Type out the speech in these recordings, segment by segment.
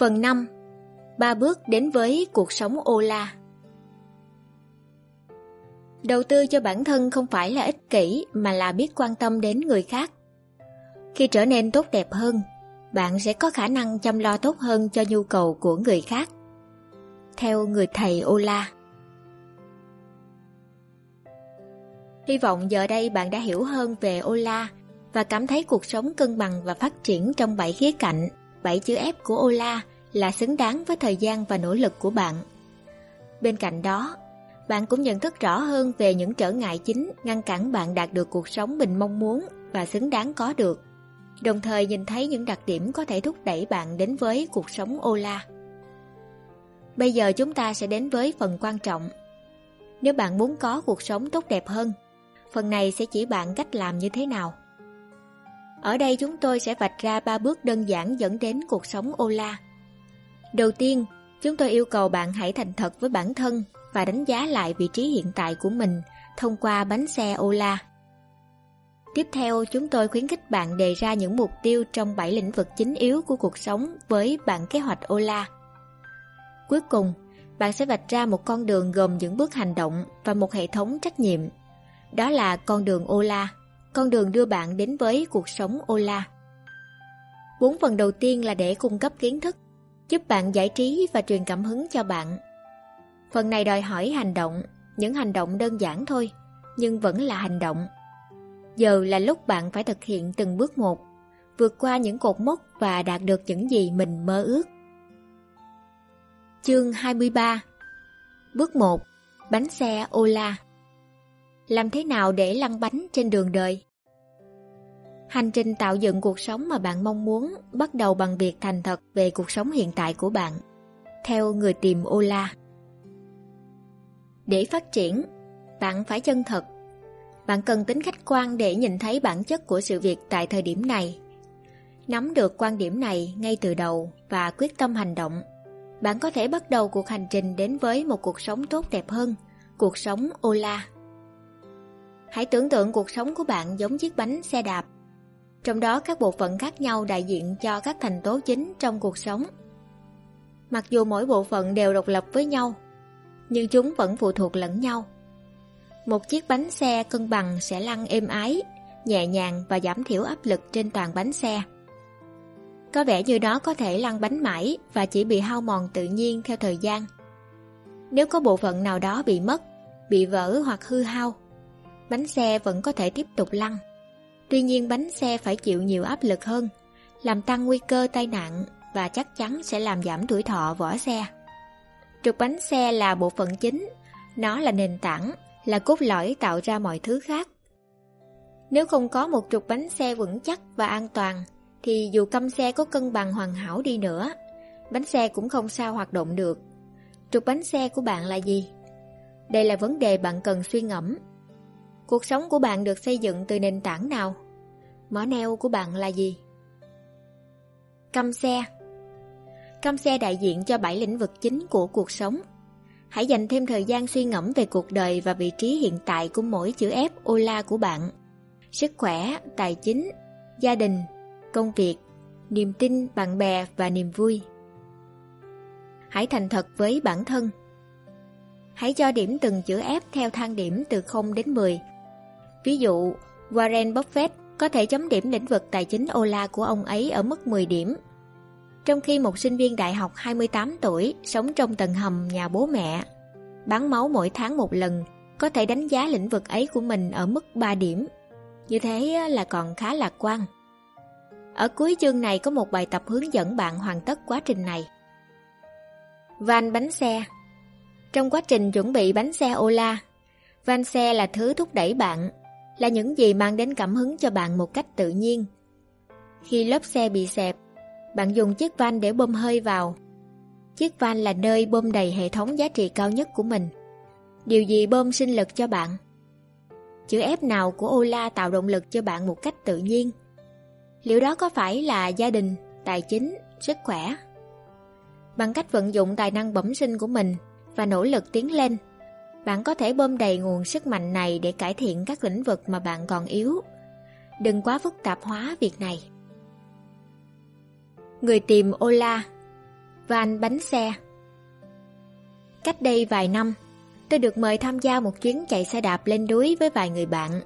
Phần 5 Ba bước đến với cuộc sống ô la Đầu tư cho bản thân không phải là ích kỷ mà là biết quan tâm đến người khác. Khi trở nên tốt đẹp hơn, bạn sẽ có khả năng chăm lo tốt hơn cho nhu cầu của người khác. Theo người thầy Ola Hy vọng giờ đây bạn đã hiểu hơn về Ola và cảm thấy cuộc sống cân bằng và phát triển trong bảy khía cạnh, bảy chữ F của Ola là xứng đáng với thời gian và nỗ lực của bạn. Bên cạnh đó, bạn cũng nhận thức rõ hơn về những trở ngại chính ngăn cản bạn đạt được cuộc sống mình mong muốn và xứng đáng có được. Đồng thời nhìn thấy những đặc điểm có thể thúc đẩy bạn đến với cuộc sống Ola. Bây giờ chúng ta sẽ đến với phần quan trọng. Nếu bạn muốn có cuộc sống tốt đẹp hơn, phần này sẽ chỉ bạn cách làm như thế nào. Ở đây chúng tôi sẽ vạch ra ba bước đơn giản dẫn đến cuộc sống Ola. Đầu tiên, chúng tôi yêu cầu bạn hãy thành thật với bản thân và đánh giá lại vị trí hiện tại của mình thông qua bánh xe Ola. Tiếp theo, chúng tôi khuyến khích bạn đề ra những mục tiêu trong 7 lĩnh vực chính yếu của cuộc sống với bản kế hoạch Ola. Cuối cùng, bạn sẽ vạch ra một con đường gồm những bước hành động và một hệ thống trách nhiệm. Đó là con đường Ola, con đường đưa bạn đến với cuộc sống Ola. Bốn phần đầu tiên là để cung cấp kiến thức, giúp bạn giải trí và truyền cảm hứng cho bạn Phần này đòi hỏi hành động, những hành động đơn giản thôi, nhưng vẫn là hành động. Giờ là lúc bạn phải thực hiện từng bước một, vượt qua những cột mốc và đạt được những gì mình mơ ước. Chương 23 Bước 1 Bánh xe Ola Làm thế nào để lăn bánh trên đường đời? Hành trình tạo dựng cuộc sống mà bạn mong muốn bắt đầu bằng việc thành thật về cuộc sống hiện tại của bạn. Theo người tìm Ola để phát triển, bạn phải chân thật. Bạn cần tính khách quan để nhìn thấy bản chất của sự việc tại thời điểm này. Nắm được quan điểm này ngay từ đầu và quyết tâm hành động. Bạn có thể bắt đầu cuộc hành trình đến với một cuộc sống tốt đẹp hơn, cuộc sống Ola. Hãy tưởng tượng cuộc sống của bạn giống chiếc bánh xe đạp. Trong đó các bộ phận khác nhau đại diện cho các thành tố chính trong cuộc sống. Mặc dù mỗi bộ phận đều độc lập với nhau, nhưng chúng vẫn phụ thuộc lẫn nhau. Một chiếc bánh xe cân bằng sẽ lăn êm ái, nhẹ nhàng và giảm thiểu áp lực trên toàn bánh xe. Có vẻ như đó có thể lăn bánh mãi và chỉ bị hao mòn tự nhiên theo thời gian. Nếu có bộ phận nào đó bị mất, bị vỡ hoặc hư hao, bánh xe vẫn có thể tiếp tục lăn. Tuy nhiên bánh xe phải chịu nhiều áp lực hơn, làm tăng nguy cơ tai nạn và chắc chắn sẽ làm giảm tuổi thọ vỏ xe. Trục bánh xe là bộ phận chính, nó là nền tảng, là cốt lõi tạo ra mọi thứ khác. Nếu không có một trục bánh xe vững chắc và an toàn, thì dù căm xe có cân bằng hoàn hảo đi nữa, bánh xe cũng không sao hoạt động được. Trục bánh xe của bạn là gì? Đây là vấn đề bạn cần suy ngẫm. Cuộc sống của bạn được xây dựng từ nền tảng nào? Mỏ neo của bạn là gì? Căm xe Cam xe đại diện cho bảy lĩnh vực chính của cuộc sống. Hãy dành thêm thời gian suy ngẫm về cuộc đời và vị trí hiện tại của mỗi chữ F Ola của bạn. Sức khỏe, tài chính, gia đình, công việc, niềm tin, bạn bè và niềm vui. Hãy thành thật với bản thân. Hãy cho điểm từng chữ F theo thang điểm từ 0 đến 10. Ví dụ, Warren Buffett có thể chấm điểm lĩnh vực tài chính Ola của ông ấy ở mức 10 điểm trong khi một sinh viên đại học 28 tuổi sống trong tầng hầm nhà bố mẹ, bán máu mỗi tháng một lần, có thể đánh giá lĩnh vực ấy của mình ở mức 3 điểm. Như thế là còn khá lạc quan. Ở cuối chương này có một bài tập hướng dẫn bạn hoàn tất quá trình này. Van bánh xe Trong quá trình chuẩn bị bánh xe Ola, van xe là thứ thúc đẩy bạn, là những gì mang đến cảm hứng cho bạn một cách tự nhiên. Khi lớp xe bị xẹp, bạn dùng chiếc van để bơm hơi vào. Chiếc van là nơi bơm đầy hệ thống giá trị cao nhất của mình. Điều gì bơm sinh lực cho bạn? Chữ F nào của Ola tạo động lực cho bạn một cách tự nhiên? Liệu đó có phải là gia đình, tài chính, sức khỏe? Bằng cách vận dụng tài năng bẩm sinh của mình và nỗ lực tiến lên, bạn có thể bơm đầy nguồn sức mạnh này để cải thiện các lĩnh vực mà bạn còn yếu. Đừng quá phức tạp hóa việc này. Người tìm Ola van bánh xe. Cách đây vài năm, tôi được mời tham gia một chuyến chạy xe đạp lên núi với vài người bạn.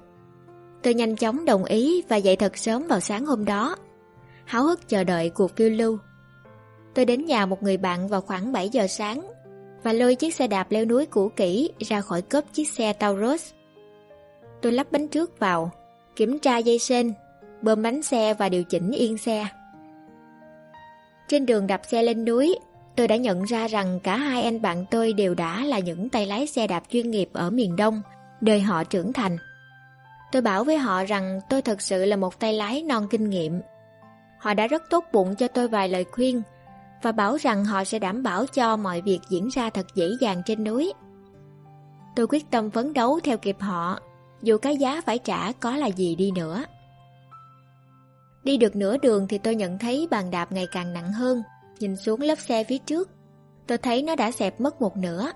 Tôi nhanh chóng đồng ý và dậy thật sớm vào sáng hôm đó, háo hức chờ đợi cuộc phiêu lưu. Tôi đến nhà một người bạn vào khoảng 7 giờ sáng và lôi chiếc xe đạp leo núi cũ kỹ ra khỏi cốp chiếc xe Taurus. Tôi lắp bánh trước vào, kiểm tra dây sên, bơm bánh xe và điều chỉnh yên xe. Trên đường đạp xe lên núi, tôi đã nhận ra rằng cả hai anh bạn tôi đều đã là những tay lái xe đạp chuyên nghiệp ở miền Đông, đời họ trưởng thành. Tôi bảo với họ rằng tôi thật sự là một tay lái non kinh nghiệm. Họ đã rất tốt bụng cho tôi vài lời khuyên và bảo rằng họ sẽ đảm bảo cho mọi việc diễn ra thật dễ dàng trên núi. Tôi quyết tâm phấn đấu theo kịp họ, dù cái giá phải trả có là gì đi nữa. Đi được nửa đường thì tôi nhận thấy bàn đạp ngày càng nặng hơn, nhìn xuống lớp xe phía trước. Tôi thấy nó đã xẹp mất một nửa.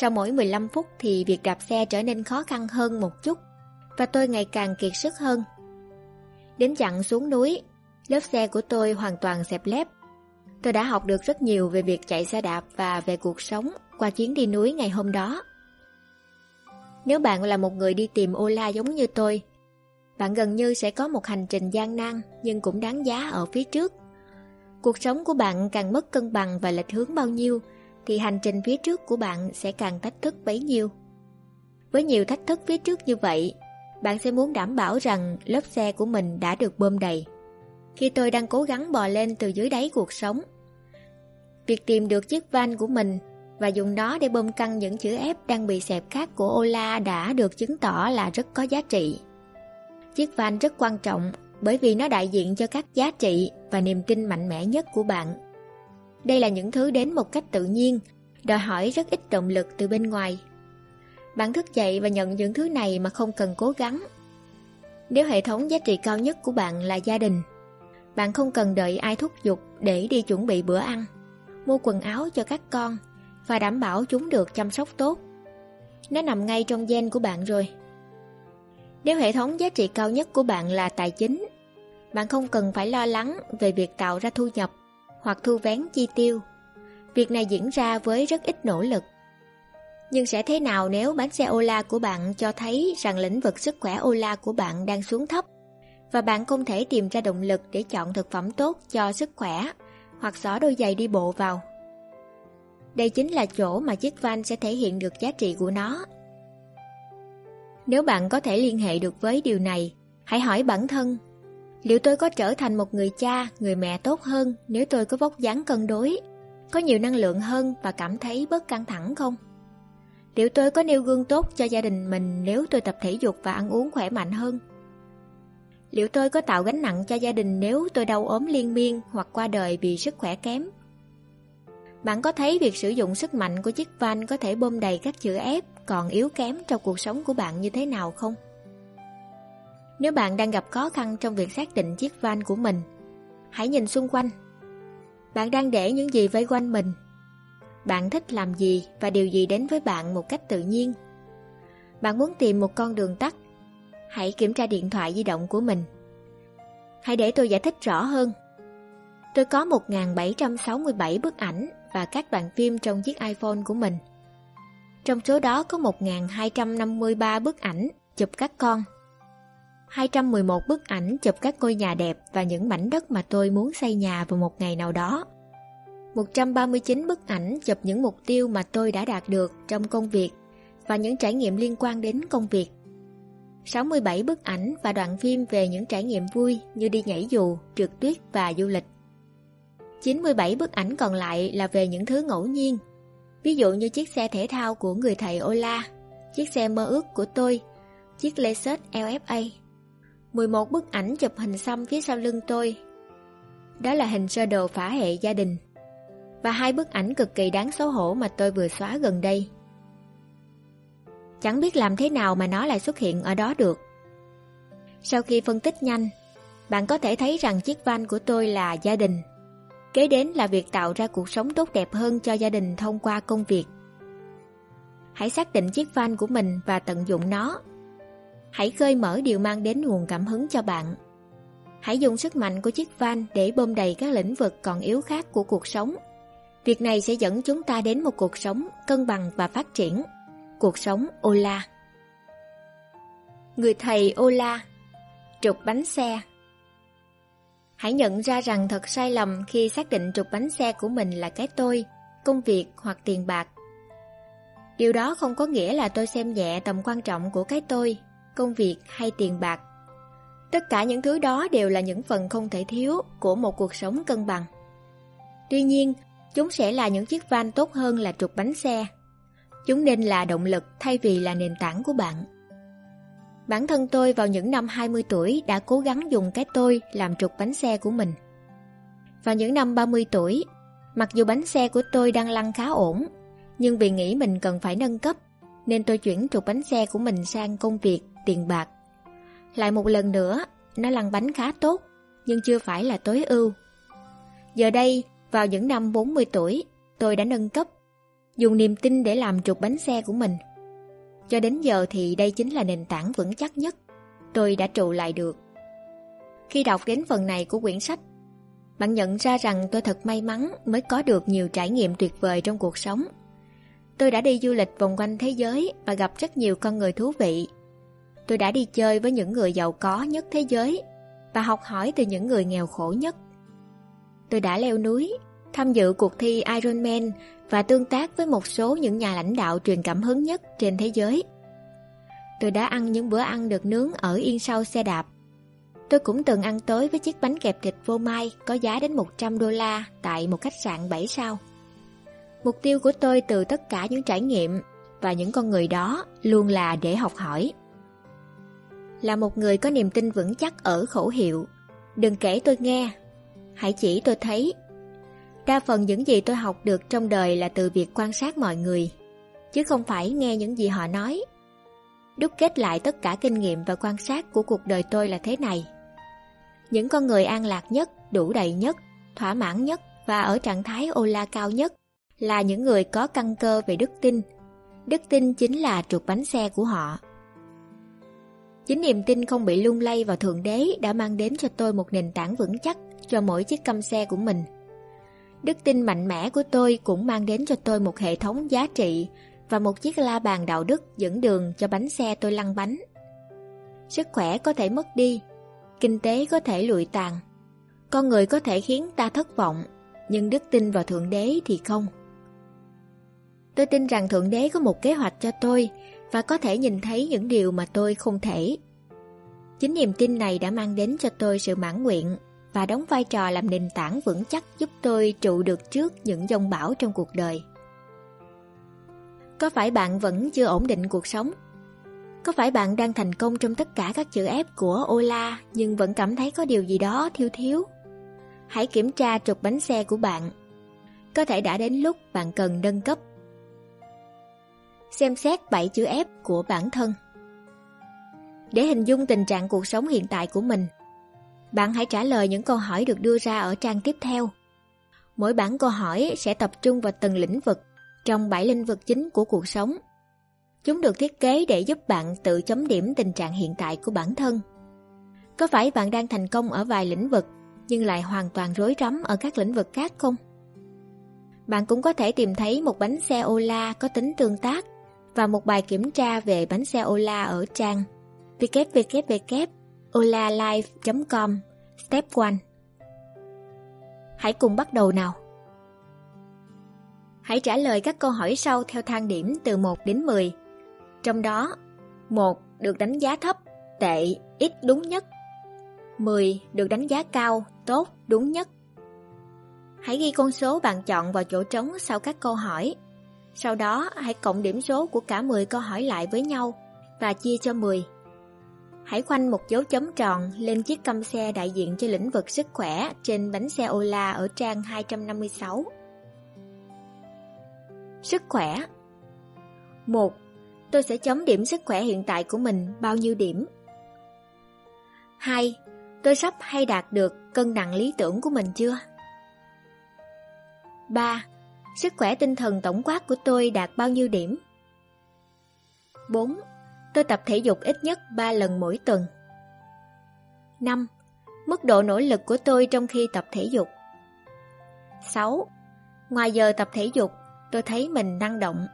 Sau mỗi 15 phút thì việc đạp xe trở nên khó khăn hơn một chút, và tôi ngày càng kiệt sức hơn. Đến chặng xuống núi, lớp xe của tôi hoàn toàn xẹp lép. Tôi đã học được rất nhiều về việc chạy xe đạp và về cuộc sống qua chuyến đi núi ngày hôm đó. Nếu bạn là một người đi tìm Ola giống như tôi, bạn gần như sẽ có một hành trình gian nan nhưng cũng đáng giá ở phía trước. Cuộc sống của bạn càng mất cân bằng và lệch hướng bao nhiêu, thì hành trình phía trước của bạn sẽ càng thách thức bấy nhiêu. Với nhiều thách thức phía trước như vậy, bạn sẽ muốn đảm bảo rằng lớp xe của mình đã được bơm đầy. Khi tôi đang cố gắng bò lên từ dưới đáy cuộc sống, việc tìm được chiếc van của mình và dùng nó để bơm căng những chữ F đang bị xẹp khác của Ola đã được chứng tỏ là rất có giá trị. Chiếc van rất quan trọng bởi vì nó đại diện cho các giá trị và niềm tin mạnh mẽ nhất của bạn. Đây là những thứ đến một cách tự nhiên, đòi hỏi rất ít động lực từ bên ngoài. Bạn thức dậy và nhận những thứ này mà không cần cố gắng. Nếu hệ thống giá trị cao nhất của bạn là gia đình, bạn không cần đợi ai thúc giục để đi chuẩn bị bữa ăn, mua quần áo cho các con và đảm bảo chúng được chăm sóc tốt. Nó nằm ngay trong gen của bạn rồi. Nếu hệ thống giá trị cao nhất của bạn là tài chính, bạn không cần phải lo lắng về việc tạo ra thu nhập hoặc thu vén chi tiêu. Việc này diễn ra với rất ít nỗ lực. Nhưng sẽ thế nào nếu bánh xe Ola của bạn cho thấy rằng lĩnh vực sức khỏe Ola của bạn đang xuống thấp và bạn không thể tìm ra động lực để chọn thực phẩm tốt cho sức khỏe hoặc xỏ đôi giày đi bộ vào? Đây chính là chỗ mà chiếc van sẽ thể hiện được giá trị của nó. Nếu bạn có thể liên hệ được với điều này, hãy hỏi bản thân Liệu tôi có trở thành một người cha, người mẹ tốt hơn nếu tôi có vóc dáng cân đối, có nhiều năng lượng hơn và cảm thấy bớt căng thẳng không? Liệu tôi có nêu gương tốt cho gia đình mình nếu tôi tập thể dục và ăn uống khỏe mạnh hơn? Liệu tôi có tạo gánh nặng cho gia đình nếu tôi đau ốm liên miên hoặc qua đời vì sức khỏe kém? Bạn có thấy việc sử dụng sức mạnh của chiếc van có thể bơm đầy các chữ ép còn yếu kém trong cuộc sống của bạn như thế nào không? Nếu bạn đang gặp khó khăn trong việc xác định chiếc van của mình, hãy nhìn xung quanh. Bạn đang để những gì vây quanh mình? Bạn thích làm gì và điều gì đến với bạn một cách tự nhiên? Bạn muốn tìm một con đường tắt? Hãy kiểm tra điện thoại di động của mình. Hãy để tôi giải thích rõ hơn. Tôi có 1.767 bức ảnh và các đoạn phim trong chiếc iPhone của mình. Trong số đó có 1.253 bức ảnh chụp các con 211 bức ảnh chụp các ngôi nhà đẹp và những mảnh đất mà tôi muốn xây nhà vào một ngày nào đó. 139 bức ảnh chụp những mục tiêu mà tôi đã đạt được trong công việc và những trải nghiệm liên quan đến công việc. 67 bức ảnh và đoạn phim về những trải nghiệm vui như đi nhảy dù, trượt tuyết và du lịch. 97 bức ảnh còn lại là về những thứ ngẫu nhiên, ví dụ như chiếc xe thể thao của người thầy Ola, chiếc xe mơ ước của tôi, chiếc Lexus LFA 11 bức ảnh chụp hình xăm phía sau lưng tôi. Đó là hình sơ đồ phả hệ gia đình. Và hai bức ảnh cực kỳ đáng xấu hổ mà tôi vừa xóa gần đây. Chẳng biết làm thế nào mà nó lại xuất hiện ở đó được. Sau khi phân tích nhanh, bạn có thể thấy rằng chiếc van của tôi là gia đình. Kế đến là việc tạo ra cuộc sống tốt đẹp hơn cho gia đình thông qua công việc. Hãy xác định chiếc van của mình và tận dụng nó Hãy khơi mở điều mang đến nguồn cảm hứng cho bạn. Hãy dùng sức mạnh của chiếc van để bơm đầy các lĩnh vực còn yếu khác của cuộc sống. Việc này sẽ dẫn chúng ta đến một cuộc sống cân bằng và phát triển. Cuộc sống Ola Người thầy Ola Trục bánh xe Hãy nhận ra rằng thật sai lầm khi xác định trục bánh xe của mình là cái tôi, công việc hoặc tiền bạc. Điều đó không có nghĩa là tôi xem nhẹ tầm quan trọng của cái tôi, công việc hay tiền bạc. Tất cả những thứ đó đều là những phần không thể thiếu của một cuộc sống cân bằng. Tuy nhiên, chúng sẽ là những chiếc van tốt hơn là trục bánh xe. Chúng nên là động lực thay vì là nền tảng của bạn. Bản thân tôi vào những năm 20 tuổi đã cố gắng dùng cái tôi làm trục bánh xe của mình. Vào những năm 30 tuổi, mặc dù bánh xe của tôi đang lăn khá ổn, nhưng vì nghĩ mình cần phải nâng cấp, nên tôi chuyển trục bánh xe của mình sang công việc, tiền bạc. Lại một lần nữa, nó lăn bánh khá tốt, nhưng chưa phải là tối ưu. Giờ đây, vào những năm 40 tuổi, tôi đã nâng cấp, dùng niềm tin để làm trục bánh xe của mình. Cho đến giờ thì đây chính là nền tảng vững chắc nhất tôi đã trụ lại được. Khi đọc đến phần này của quyển sách, bạn nhận ra rằng tôi thật may mắn mới có được nhiều trải nghiệm tuyệt vời trong cuộc sống. Tôi đã đi du lịch vòng quanh thế giới và gặp rất nhiều con người thú vị. Tôi đã đi chơi với những người giàu có nhất thế giới và học hỏi từ những người nghèo khổ nhất. Tôi đã leo núi, tham dự cuộc thi Ironman và tương tác với một số những nhà lãnh đạo truyền cảm hứng nhất trên thế giới. Tôi đã ăn những bữa ăn được nướng ở yên sau xe đạp. Tôi cũng từng ăn tối với chiếc bánh kẹp thịt vô mai có giá đến 100 đô la tại một khách sạn 7 sao. Mục tiêu của tôi từ tất cả những trải nghiệm và những con người đó luôn là để học hỏi. Là một người có niềm tin vững chắc ở khẩu hiệu, Đừng kể tôi nghe Hãy chỉ tôi thấy Đa phần những gì tôi học được trong đời là từ việc quan sát mọi người, chứ không phải nghe những gì họ nói. Đúc kết lại tất cả kinh nghiệm và quan sát của cuộc đời tôi là thế này. Những con người an lạc nhất, đủ đầy nhất, thỏa mãn nhất và ở trạng thái ô la cao nhất là những người có căn cơ về đức tin. Đức tin chính là trục bánh xe của họ. Chính niềm tin không bị lung lay vào Thượng Đế đã mang đến cho tôi một nền tảng vững chắc cho mỗi chiếc căm xe của mình. Đức tin mạnh mẽ của tôi cũng mang đến cho tôi một hệ thống giá trị và một chiếc la bàn đạo đức dẫn đường cho bánh xe tôi lăn bánh. Sức khỏe có thể mất đi, kinh tế có thể lụi tàn, con người có thể khiến ta thất vọng, nhưng đức tin vào Thượng Đế thì không. Tôi tin rằng Thượng Đế có một kế hoạch cho tôi và có thể nhìn thấy những điều mà tôi không thể. Chính niềm tin này đã mang đến cho tôi sự mãn nguyện và đóng vai trò làm nền tảng vững chắc giúp tôi trụ được trước những dông bão trong cuộc đời. Có phải bạn vẫn chưa ổn định cuộc sống? Có phải bạn đang thành công trong tất cả các chữ ép của Ola nhưng vẫn cảm thấy có điều gì đó thiếu thiếu? Hãy kiểm tra trục bánh xe của bạn. Có thể đã đến lúc bạn cần nâng cấp. Xem xét 7 chữ F của bản thân. Để hình dung tình trạng cuộc sống hiện tại của mình, bạn hãy trả lời những câu hỏi được đưa ra ở trang tiếp theo. Mỗi bản câu hỏi sẽ tập trung vào từng lĩnh vực trong bảy lĩnh vực chính của cuộc sống. Chúng được thiết kế để giúp bạn tự chấm điểm tình trạng hiện tại của bản thân. Có phải bạn đang thành công ở vài lĩnh vực nhưng lại hoàn toàn rối rắm ở các lĩnh vực khác không? Bạn cũng có thể tìm thấy một bánh xe Ola có tính tương tác và một bài kiểm tra về bánh xe Ola ở trang www olalife.com Step 1 Hãy cùng bắt đầu nào! Hãy trả lời các câu hỏi sau theo thang điểm từ 1 đến 10. Trong đó, 1 được đánh giá thấp, tệ, ít đúng nhất. 10 được đánh giá cao, tốt, đúng nhất. Hãy ghi con số bạn chọn vào chỗ trống sau các câu hỏi. Sau đó, hãy cộng điểm số của cả 10 câu hỏi lại với nhau và chia cho 10. Hãy khoanh một dấu chấm tròn lên chiếc căm xe đại diện cho lĩnh vực sức khỏe trên bánh xe Ola ở trang 256. Sức khỏe 1. Tôi sẽ chấm điểm sức khỏe hiện tại của mình bao nhiêu điểm? 2. Tôi sắp hay đạt được cân nặng lý tưởng của mình chưa? 3. Sức khỏe tinh thần tổng quát của tôi đạt bao nhiêu điểm? 4. Tôi tập thể dục ít nhất 3 lần mỗi tuần. 5. Mức độ nỗ lực của tôi trong khi tập thể dục 6. Ngoài giờ tập thể dục, tôi thấy mình năng động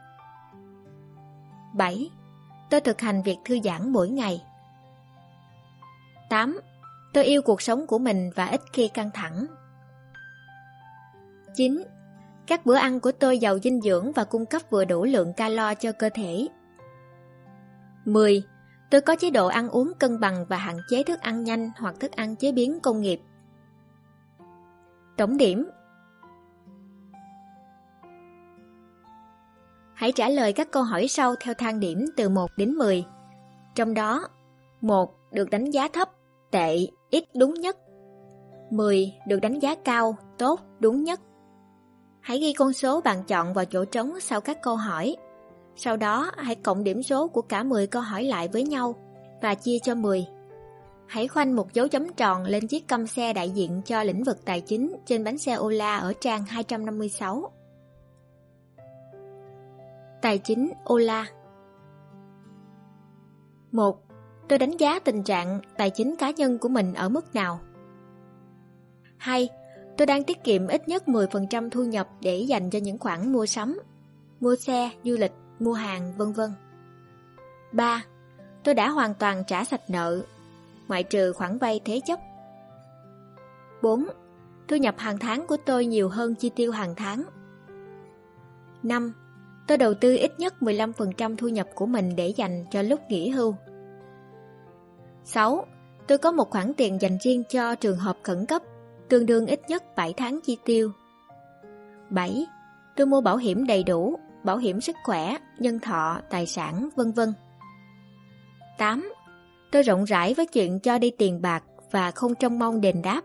7. Tôi thực hành việc thư giãn mỗi ngày 8. Tôi yêu cuộc sống của mình và ít khi căng thẳng 9. Các bữa ăn của tôi giàu dinh dưỡng và cung cấp vừa đủ lượng calo cho cơ thể 10. Tôi có chế độ ăn uống cân bằng và hạn chế thức ăn nhanh hoặc thức ăn chế biến công nghiệp. Tổng điểm Hãy trả lời các câu hỏi sau theo thang điểm từ 1 đến 10. Trong đó, 1 được đánh giá thấp, tệ, ít đúng nhất. 10 được đánh giá cao, tốt, đúng nhất. Hãy ghi con số bạn chọn vào chỗ trống sau các câu hỏi. Sau đó, hãy cộng điểm số của cả 10 câu hỏi lại với nhau và chia cho 10. Hãy khoanh một dấu chấm tròn lên chiếc căm xe đại diện cho lĩnh vực tài chính trên bánh xe Ola ở trang 256. Tài chính Ola 1. Tôi đánh giá tình trạng tài chính cá nhân của mình ở mức nào? 2. Tôi đang tiết kiệm ít nhất 10% thu nhập để dành cho những khoản mua sắm, mua xe, du lịch, mua hàng, vân vân. 3. Tôi đã hoàn toàn trả sạch nợ, ngoại trừ khoản vay thế chấp. 4. Thu nhập hàng tháng của tôi nhiều hơn chi tiêu hàng tháng. 5. Tôi đầu tư ít nhất 15% thu nhập của mình để dành cho lúc nghỉ hưu. 6. Tôi có một khoản tiền dành riêng cho trường hợp khẩn cấp, tương đương ít nhất 7 tháng chi tiêu. 7. Tôi mua bảo hiểm đầy đủ, bảo hiểm sức khỏe, nhân thọ, tài sản, vân vân. 8. Tôi rộng rãi với chuyện cho đi tiền bạc và không trông mong đền đáp.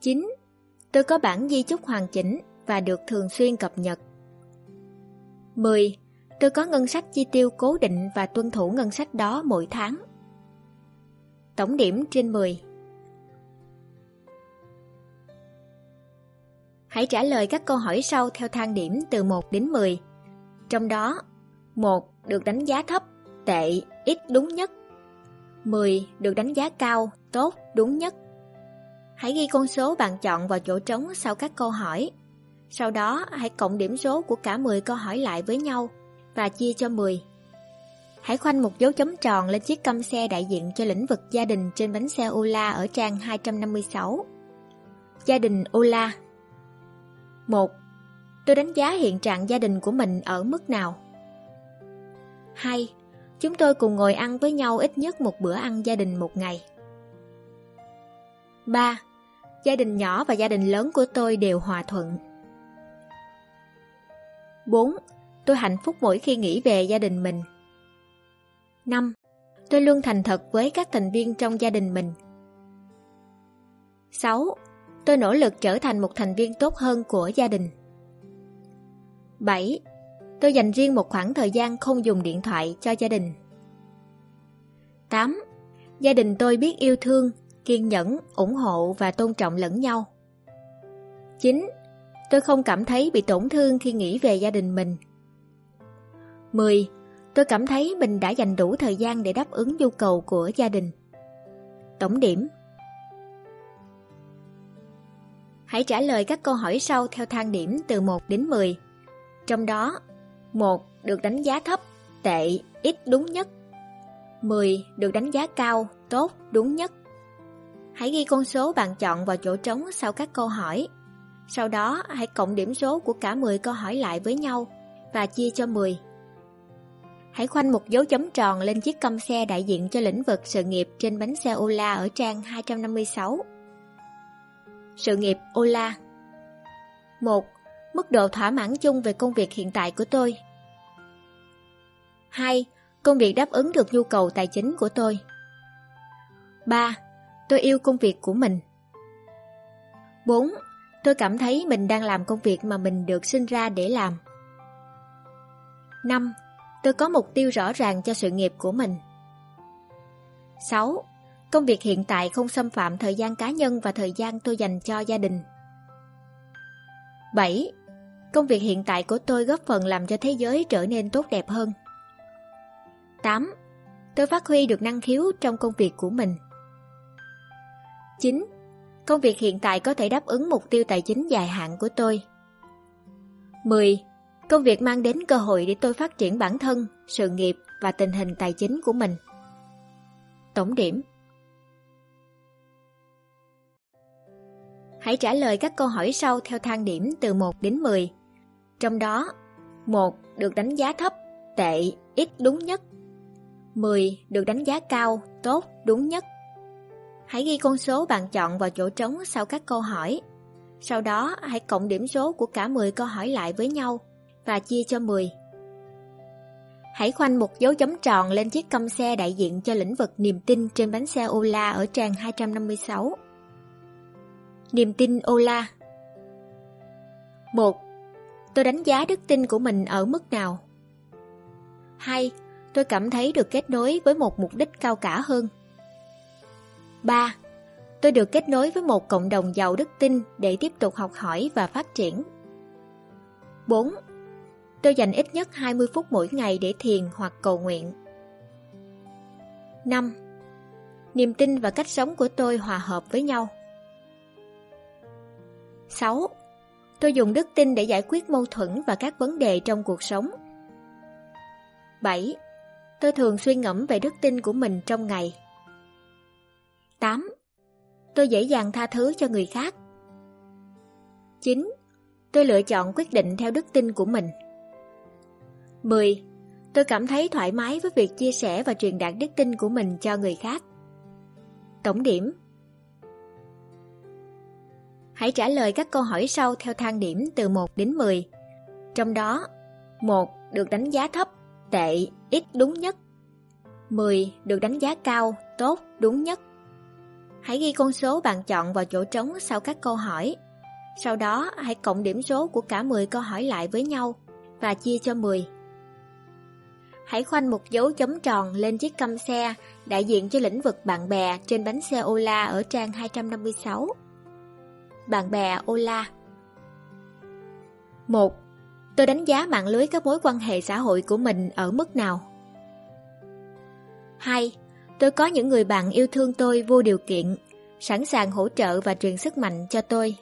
9. Tôi có bản di chúc hoàn chỉnh và được thường xuyên cập nhật. 10. Tôi có ngân sách chi tiêu cố định và tuân thủ ngân sách đó mỗi tháng. Tổng điểm trên 10 Hãy trả lời các câu hỏi sau theo thang điểm từ 1 đến 10. Trong đó, 1 được đánh giá thấp, tệ, ít đúng nhất. 10 được đánh giá cao, tốt, đúng nhất. Hãy ghi con số bạn chọn vào chỗ trống sau các câu hỏi. Sau đó, hãy cộng điểm số của cả 10 câu hỏi lại với nhau và chia cho 10. Hãy khoanh một dấu chấm tròn lên chiếc căm xe đại diện cho lĩnh vực gia đình trên bánh xe Ola ở trang 256. Gia đình Ola 1. Tôi đánh giá hiện trạng gia đình của mình ở mức nào? 2. Chúng tôi cùng ngồi ăn với nhau ít nhất một bữa ăn gia đình một ngày. 3. Gia đình nhỏ và gia đình lớn của tôi đều hòa thuận. 4. Tôi hạnh phúc mỗi khi nghĩ về gia đình mình. 5. Tôi luôn thành thật với các thành viên trong gia đình mình. 6. Tôi nỗ lực trở thành một thành viên tốt hơn của gia đình. 7. Tôi dành riêng một khoảng thời gian không dùng điện thoại cho gia đình. 8. Gia đình tôi biết yêu thương, kiên nhẫn, ủng hộ và tôn trọng lẫn nhau. 9. Tôi không cảm thấy bị tổn thương khi nghĩ về gia đình mình. 10. Tôi cảm thấy mình đã dành đủ thời gian để đáp ứng nhu cầu của gia đình. Tổng điểm Hãy trả lời các câu hỏi sau theo thang điểm từ 1 đến 10. Trong đó, 1 được đánh giá thấp, tệ, ít đúng nhất. 10 được đánh giá cao, tốt, đúng nhất. Hãy ghi con số bạn chọn vào chỗ trống sau các câu hỏi. Sau đó, hãy cộng điểm số của cả 10 câu hỏi lại với nhau và chia cho 10. Hãy khoanh một dấu chấm tròn lên chiếc căm xe đại diện cho lĩnh vực sự nghiệp trên bánh xe Ola ở trang 256. Sự nghiệp Ola 1. Mức độ thỏa mãn chung về công việc hiện tại của tôi 2. Công việc đáp ứng được nhu cầu tài chính của tôi 3. Tôi yêu công việc của mình 4. Tôi cảm thấy mình đang làm công việc mà mình được sinh ra để làm 5. Tôi có mục tiêu rõ ràng cho sự nghiệp của mình 6. Công việc hiện tại không xâm phạm thời gian cá nhân và thời gian tôi dành cho gia đình. 7. Công việc hiện tại của tôi góp phần làm cho thế giới trở nên tốt đẹp hơn. 8. Tôi phát huy được năng khiếu trong công việc của mình. 9. Công việc hiện tại có thể đáp ứng mục tiêu tài chính dài hạn của tôi. 10. Công việc mang đến cơ hội để tôi phát triển bản thân, sự nghiệp và tình hình tài chính của mình. Tổng điểm Hãy trả lời các câu hỏi sau theo thang điểm từ 1 đến 10. Trong đó, 1 được đánh giá thấp, tệ, ít đúng nhất. 10 được đánh giá cao, tốt, đúng nhất. Hãy ghi con số bạn chọn vào chỗ trống sau các câu hỏi. Sau đó, hãy cộng điểm số của cả 10 câu hỏi lại với nhau và chia cho 10. Hãy khoanh một dấu chấm tròn lên chiếc câm xe đại diện cho lĩnh vực niềm tin trên bánh xe Ola ở trang 256. Niềm tin Ola 1. Tôi đánh giá đức tin của mình ở mức nào? 2. Tôi cảm thấy được kết nối với một mục đích cao cả hơn. 3. Tôi được kết nối với một cộng đồng giàu đức tin để tiếp tục học hỏi và phát triển. 4. Tôi dành ít nhất 20 phút mỗi ngày để thiền hoặc cầu nguyện. 5. Niềm tin và cách sống của tôi hòa hợp với nhau. 6. Tôi dùng đức tin để giải quyết mâu thuẫn và các vấn đề trong cuộc sống. 7. Tôi thường suy ngẫm về đức tin của mình trong ngày. 8. Tôi dễ dàng tha thứ cho người khác. 9. Tôi lựa chọn quyết định theo đức tin của mình. 10. Tôi cảm thấy thoải mái với việc chia sẻ và truyền đạt đức tin của mình cho người khác. Tổng điểm Hãy trả lời các câu hỏi sau theo thang điểm từ 1 đến 10. Trong đó, 1 được đánh giá thấp, tệ, ít đúng nhất. 10 được đánh giá cao, tốt, đúng nhất. Hãy ghi con số bạn chọn vào chỗ trống sau các câu hỏi. Sau đó, hãy cộng điểm số của cả 10 câu hỏi lại với nhau và chia cho 10. Hãy khoanh một dấu chấm tròn lên chiếc căm xe đại diện cho lĩnh vực bạn bè trên bánh xe Ola ở trang 256. Bạn bè Ola 1. Tôi đánh giá mạng lưới các mối quan hệ xã hội của mình ở mức nào? 2. Tôi có những người bạn yêu thương tôi vô điều kiện, sẵn sàng hỗ trợ và truyền sức mạnh cho tôi.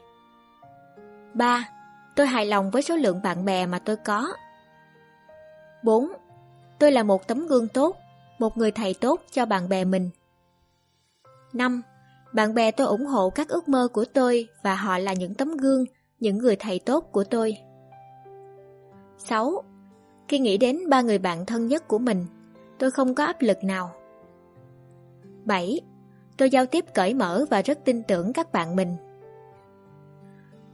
3. Tôi hài lòng với số lượng bạn bè mà tôi có. 4. Tôi là một tấm gương tốt, một người thầy tốt cho bạn bè mình. 5. Bạn bè tôi ủng hộ các ước mơ của tôi và họ là những tấm gương, những người thầy tốt của tôi. 6. Khi nghĩ đến ba người bạn thân nhất của mình, tôi không có áp lực nào. 7. Tôi giao tiếp cởi mở và rất tin tưởng các bạn mình.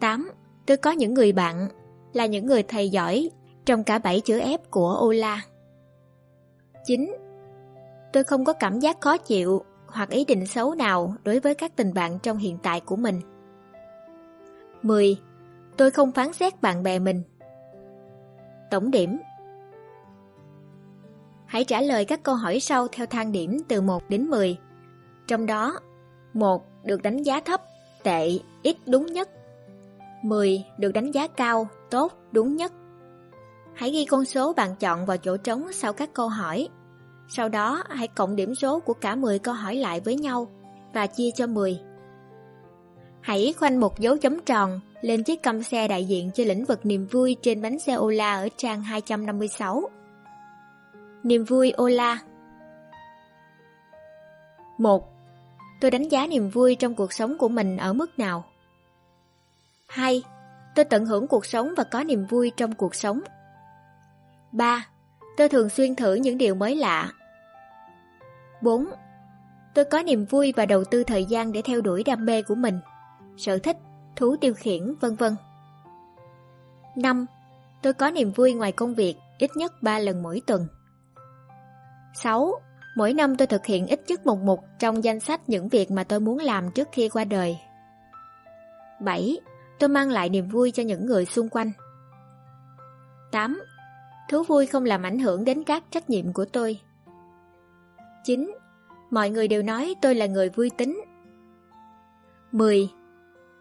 8. Tôi có những người bạn, là những người thầy giỏi trong cả bảy chữ F của Ola. 9. Tôi không có cảm giác khó chịu hoặc ý định xấu nào đối với các tình bạn trong hiện tại của mình. 10. Tôi không phán xét bạn bè mình. Tổng điểm Hãy trả lời các câu hỏi sau theo thang điểm từ 1 đến 10. Trong đó, 1 được đánh giá thấp, tệ, ít đúng nhất. 10 được đánh giá cao, tốt, đúng nhất. Hãy ghi con số bạn chọn vào chỗ trống sau các câu hỏi. Sau đó, hãy cộng điểm số của cả 10 câu hỏi lại với nhau và chia cho 10. Hãy khoanh một dấu chấm tròn lên chiếc căm xe đại diện cho lĩnh vực niềm vui trên bánh xe Ola ở trang 256. Niềm vui Ola 1. Tôi đánh giá niềm vui trong cuộc sống của mình ở mức nào? 2. Tôi tận hưởng cuộc sống và có niềm vui trong cuộc sống. 3. Tôi thường xuyên thử những điều mới lạ. 4. Tôi có niềm vui và đầu tư thời gian để theo đuổi đam mê của mình, sở thích, thú tiêu khiển, vân vân. 5. Tôi có niềm vui ngoài công việc ít nhất 3 lần mỗi tuần. 6. Mỗi năm tôi thực hiện ít nhất một mục trong danh sách những việc mà tôi muốn làm trước khi qua đời. 7. Tôi mang lại niềm vui cho những người xung quanh. 8. Thú vui không làm ảnh hưởng đến các trách nhiệm của tôi. 9. Mọi người đều nói tôi là người vui tính. 10.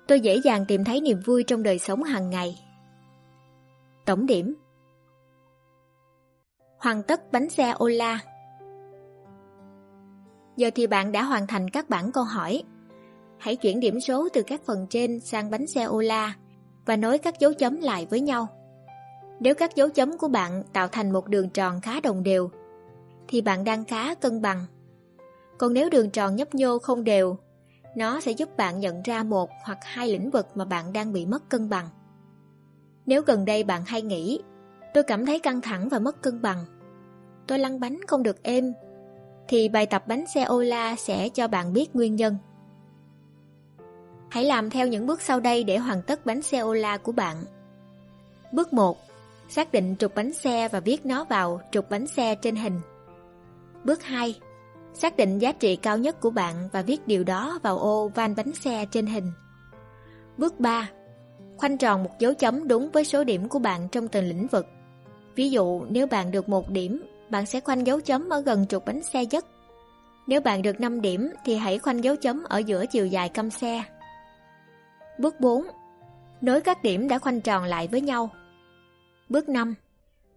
Tôi dễ dàng tìm thấy niềm vui trong đời sống hàng ngày. Tổng điểm Hoàn tất bánh xe Ola Giờ thì bạn đã hoàn thành các bản câu hỏi. hãy chuyển điểm số từ các phần trên sang bánh xe Ola và nối các dấu chấm lại với nhau. Nếu các dấu chấm của bạn tạo thành một đường tròn khá đồng đều, thì bạn đang khá cân bằng. Còn nếu đường tròn nhấp nhô không đều, nó sẽ giúp bạn nhận ra một hoặc hai lĩnh vực mà bạn đang bị mất cân bằng. Nếu gần đây bạn hay nghĩ, tôi cảm thấy căng thẳng và mất cân bằng, tôi lăn bánh không được êm, thì bài tập bánh xe Ola sẽ cho bạn biết nguyên nhân. Hãy làm theo những bước sau đây để hoàn tất bánh xe Ola của bạn. Bước 1. Xác định trục bánh xe và viết nó vào trục bánh xe trên hình. Bước 2. Xác định giá trị cao nhất của bạn và viết điều đó vào ô van bánh xe trên hình. Bước 3. Khoanh tròn một dấu chấm đúng với số điểm của bạn trong từng lĩnh vực. Ví dụ, nếu bạn được một điểm, bạn sẽ khoanh dấu chấm ở gần trục bánh xe nhất. Nếu bạn được 5 điểm thì hãy khoanh dấu chấm ở giữa chiều dài căm xe. Bước 4. Nối các điểm đã khoanh tròn lại với nhau. Bước 5.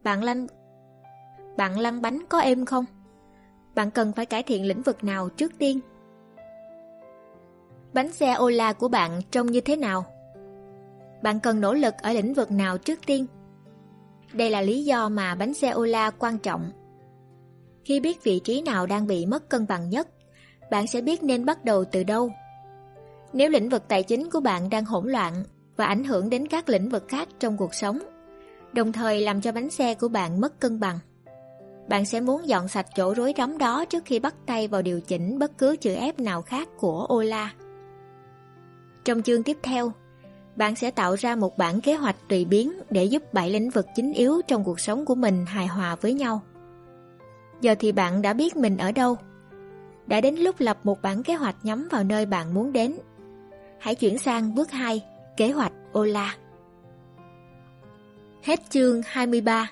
Bạn lăn Bạn lăn bánh có êm không? Bạn cần phải cải thiện lĩnh vực nào trước tiên? Bánh xe Ola của bạn trông như thế nào? Bạn cần nỗ lực ở lĩnh vực nào trước tiên? Đây là lý do mà bánh xe Ola quan trọng. Khi biết vị trí nào đang bị mất cân bằng nhất, bạn sẽ biết nên bắt đầu từ đâu. Nếu lĩnh vực tài chính của bạn đang hỗn loạn và ảnh hưởng đến các lĩnh vực khác trong cuộc sống, đồng thời làm cho bánh xe của bạn mất cân bằng, bạn sẽ muốn dọn sạch chỗ rối rắm đó trước khi bắt tay vào điều chỉnh bất cứ chữ ép nào khác của Ola. Trong chương tiếp theo, bạn sẽ tạo ra một bản kế hoạch tùy biến để giúp bảy lĩnh vực chính yếu trong cuộc sống của mình hài hòa với nhau. Giờ thì bạn đã biết mình ở đâu. Đã đến lúc lập một bản kế hoạch nhắm vào nơi bạn muốn đến. Hãy chuyển sang bước 2, kế hoạch Ola. Hết chương 23